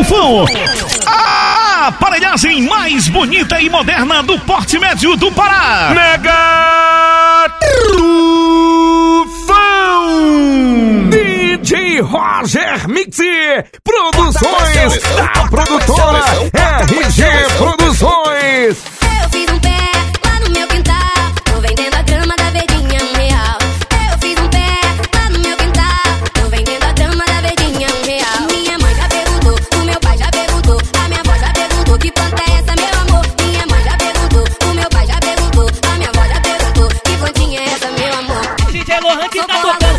Tufão. A aparelhagem mais bonita e moderna do porte médio do Pará. Mega Tufão! DJ Roger Mix, produções da produtora RG. Tá, tá tocando.